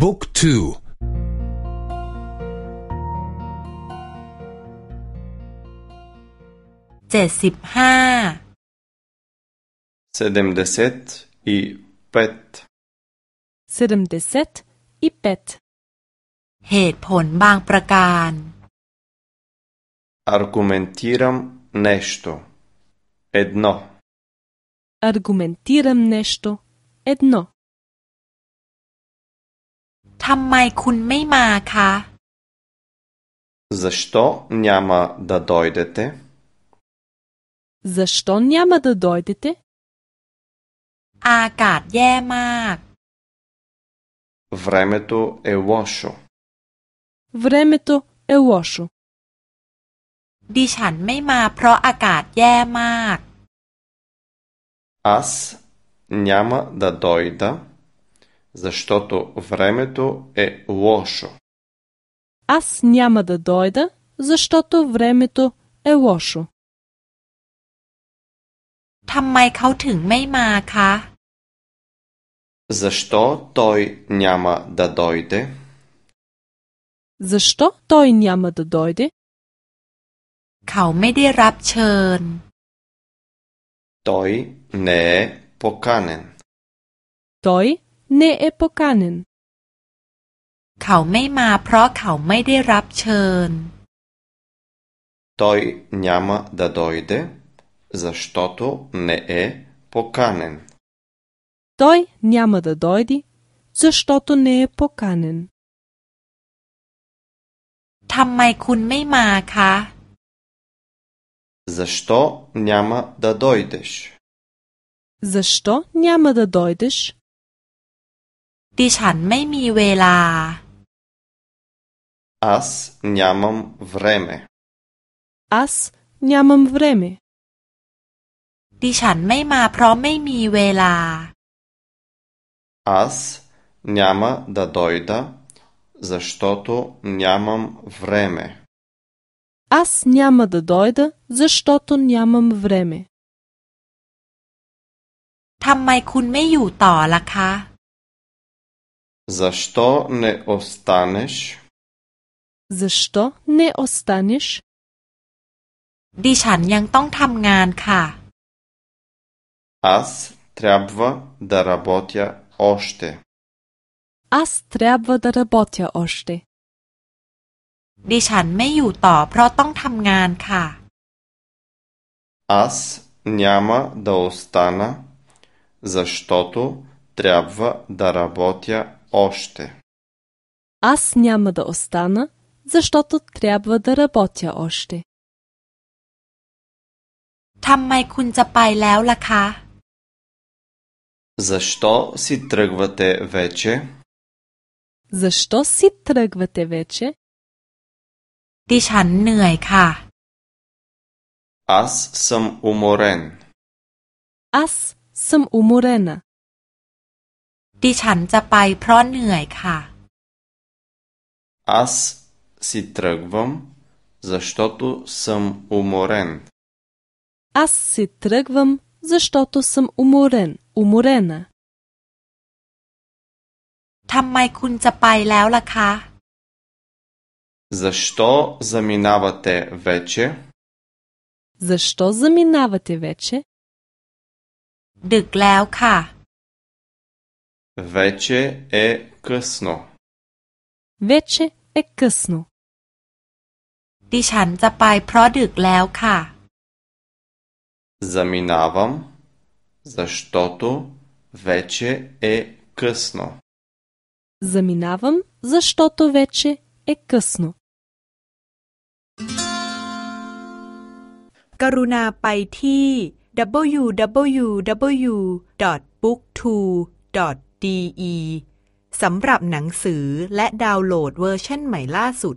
บุ๊กทูเจ็ดสิบห้าเซดเดเซตอีเเมเซตอีเปตเหตุผลบางประการอาร์กุเมนติรัมเนชโตเอ็ดโนอาร์กุเมนติรัมเนชโตเอ็ดโน ทำไมคุณไม่มาคะ Защо няма да дойдете? Защо няма да дойдете? อากาศแย่มาก Времето е лошо. Времето е лошо. ดิฉันไม่มาเพราะอากาศแย่มาก Аз няма да дойда, защото времето е лошо. Аз няма да дойда, защото времето е лошо. ทำไมเขาถึงไม่มาคะ Защо той няма да дойде? Защо той няма да дойде? เขาไม่ได้รับเชิญ Той не е поканен. Той не е поканен. เขาไม่มาเพราะเขาไม่ได้รับเชิญ Той няма да дойде, защото не е поканен. Той няма да дойде, защото не е поканен. ทำไมคุณไม่มาคะ Защо няма да дойдеш? Защо няма да дойдеш? ดิฉันไม่มีเวลา Аз нямам време. Аз нямам време. ดิฉันไม่มาเพราะไม่มีเวลา Аз няма да дойда, защото нямам време. Аз няма да дойда, защото нямам време. ทำไมคุณไม่อยู่ต่อล่ะคะ Защо не останеш? Защо не останеш? ดิฉันยังต้องทำงานค่ะ Аз трябва да работя още. Аз трябва да работя още. ดิฉันไม่อยู่ต่อเพราะต้องทำงานค่ะ Аз няма да остана, защото трябва да работя още. Аз няма да остана, защото трябва да работя още. ทำไมคุณจะไปแล้วล่ะคะ Защо си тръгвате вече? Защо си тръгвате вече? ดิฉันเหนื่อยค่ะ Аз съм уморен. Аз съм уморена. ดิฉันจะไปเพราะเหนื่อยค่ะ Аз си тръгвам, защото съм уморен. Аз си тръгвам, защото съм уморен, уморена. ทำไมคุณจะไปแล้วล่ะคะ Защо заминавате вече? Защо заминавате вече? ดึกแล้วค่ะ Вече е късно. Вече е късно. ดิฉันจะไปเพราะดึกแล้วค่ะ Заминавам, защото вече е късно. Заминавам, защото вече е късно. กรุณาไปที่ ดี.อีสำหรับหนังสือและดาวน์โหลดเวอร์ชันใหม่ล่าสุด